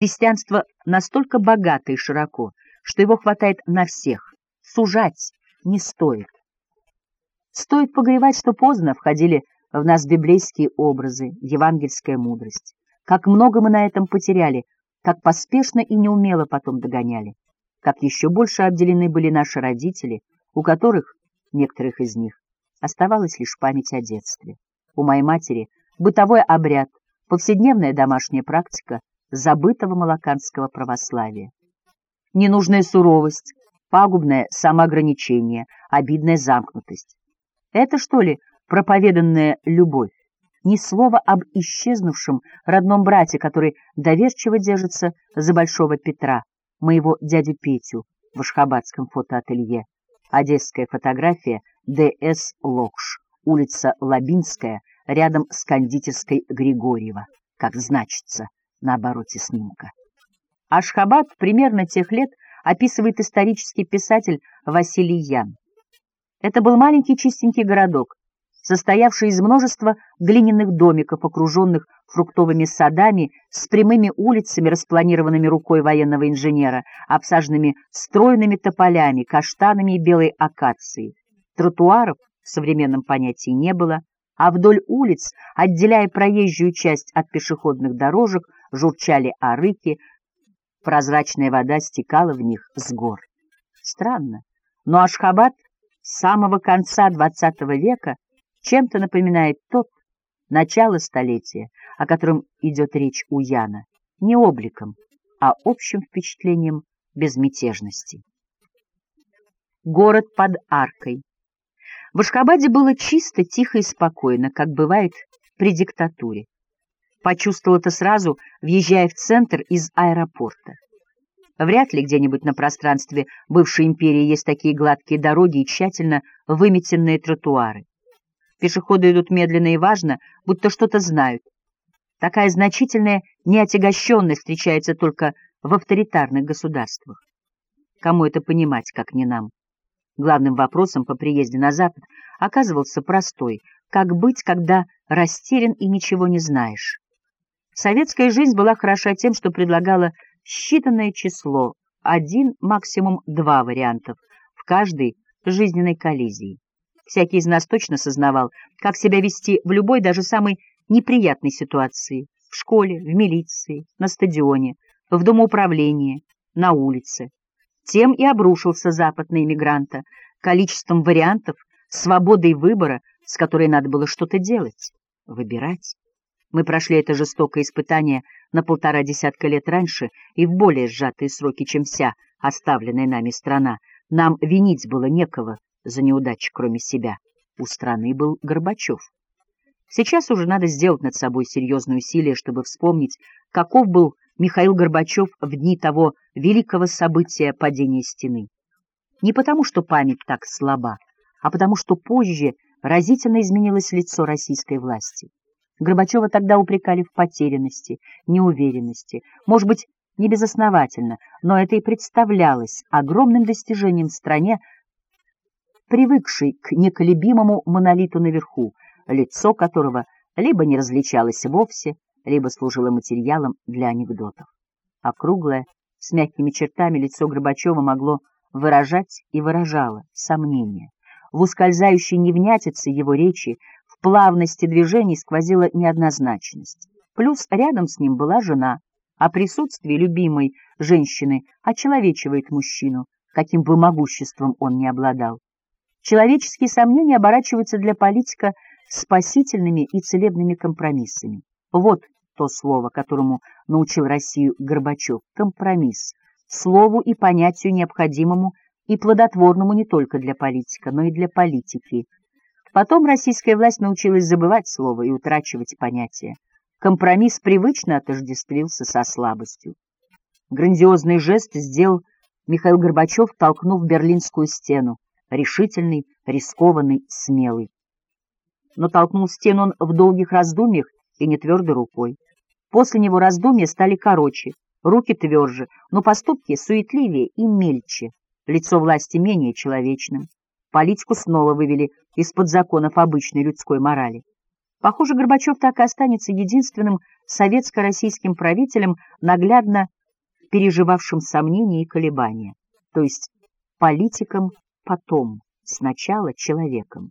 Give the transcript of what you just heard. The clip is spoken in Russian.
Христианство настолько богато и широко, что его хватает на всех. Сужать не стоит. Стоит погревать, что поздно входили в нас библейские образы, евангельская мудрость. Как много мы на этом потеряли, как поспешно и неумело потом догоняли, как еще больше обделены были наши родители, у которых, некоторых из них, оставалась лишь память о детстве. У моей матери бытовой обряд, повседневная домашняя практика забытого малаканского православия. Ненужная суровость, пагубное самоограничение, обидная замкнутость. Это, что ли, проповеданная любовь? Ни слова об исчезнувшем родном брате, который доверчиво держится за Большого Петра, моего дядю Петю, в Ашхабадском фотоателье. Одесская фотография Д.С. Локш, улица Лабинская, рядом с кондитерской Григорьева, как значится на обороте снимка. Ашхабад примерно тех лет описывает исторический писатель Василий Ян. Это был маленький чистенький городок, состоявший из множества глиняных домиков, окруженных фруктовыми садами, с прямыми улицами, распланированными рукой военного инженера, обсаженными стройными тополями, каштанами и белой акацией. Тротуаров в современном понятии не было, а вдоль улиц, отделяя проезжую часть от пешеходных дорожек, журчали арыки, прозрачная вода стекала в них с гор. Странно, но Ашхабад с самого конца XX века чем-то напоминает тот, начало столетия, о котором идет речь у Яна, не обликом, а общим впечатлением безмятежности. Город под аркой. В Ашхабаде было чисто, тихо и спокойно, как бывает при диктатуре. Почувствовал это сразу, въезжая в центр из аэропорта. Вряд ли где-нибудь на пространстве бывшей империи есть такие гладкие дороги и тщательно выметенные тротуары. Пешеходы идут медленно и важно, будто что-то знают. Такая значительная неотягощенность встречается только в авторитарных государствах. Кому это понимать, как не нам? Главным вопросом по приезде на Запад оказывался простой — как быть, когда растерян и ничего не знаешь? Советская жизнь была хороша тем, что предлагала считанное число, один, максимум два вариантов в каждой жизненной коллизии. Всякий из нас точно сознавал, как себя вести в любой, даже самой неприятной ситуации — в школе, в милиции, на стадионе, в домоуправлении, на улице. Тем и обрушился Запад на иммигранта, количеством вариантов, свободой выбора, с которой надо было что-то делать, выбирать. Мы прошли это жестокое испытание на полтора десятка лет раньше и в более сжатые сроки, чем вся оставленная нами страна. Нам винить было некого за неудачи, кроме себя. У страны был Горбачев. Сейчас уже надо сделать над собой серьезное усилие, чтобы вспомнить, каков был Михаил Горбачев в дни того великого события падения стены. Не потому, что память так слаба, а потому, что позже разительно изменилось лицо российской власти. Горбачева тогда упрекали в потерянности, неуверенности, может быть, не безосновательно, но это и представлялось огромным достижением стране, привыкшей к неколебимому монолиту наверху, лицо которого либо не различалось вовсе, либо служило материалом для анекдотов. Округлое, с мягкими чертами лицо Горбачева могло выражать и выражало сомнения. В ускользающей невнятице его речи в плавности движений сквозила неоднозначность. Плюс рядом с ним была жена, а присутствие любимой женщины очеловечивает мужчину, каким бы могуществом он не обладал. Человеческие сомнения оборачиваются для политика спасительными и целебными компромиссами. Вот то слово, которому научил Россию Горбачев — компромисс, слову и понятию необходимому и плодотворному не только для политика, но и для политики — Потом российская власть научилась забывать слово и утрачивать понятия. Компромисс привычно отождествился со слабостью. Грандиозный жест сделал Михаил Горбачев, толкнув Берлинскую стену, решительный, рискованный, смелый. Но толкнул стену он в долгих раздумьях и не твердой рукой. После него раздумья стали короче, руки тверже, но поступки суетливее и мельче, лицо власти менее человечным. Политику снова вывели из-под законов обычной людской морали. Похоже, Горбачев так и останется единственным советско-российским правителем, наглядно переживавшим сомнения и колебания, то есть политиком потом, сначала человеком.